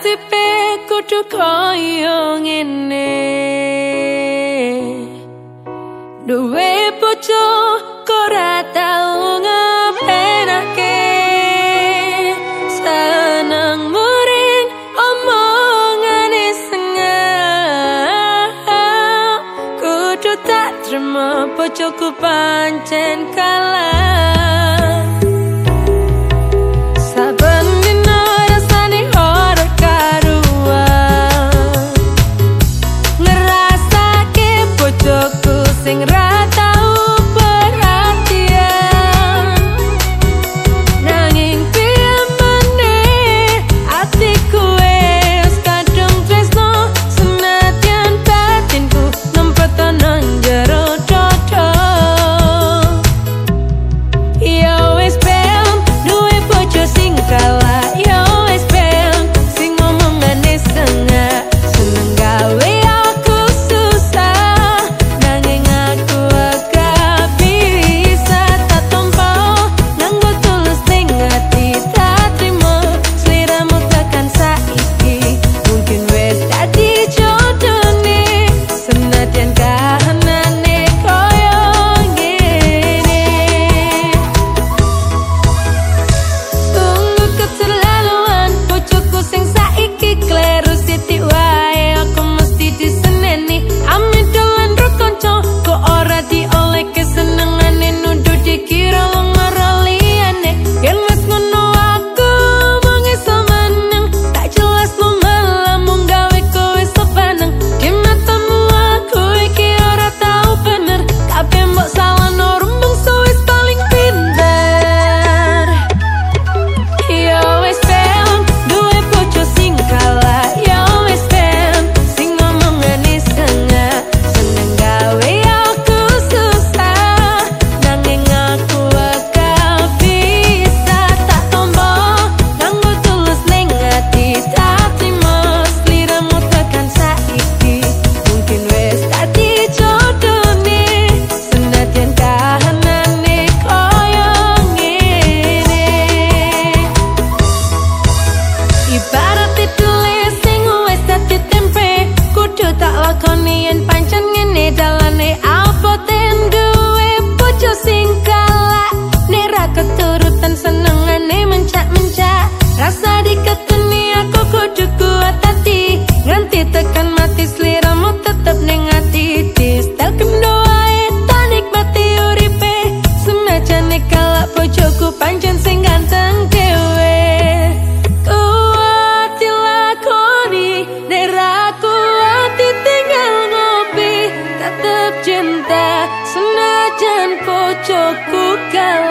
Nasibe kudu koyo ngene. Duwe bojo ora tau ngepenake. Seneng muring omongan isengah Kudu tak terima bojoku pancen kalah go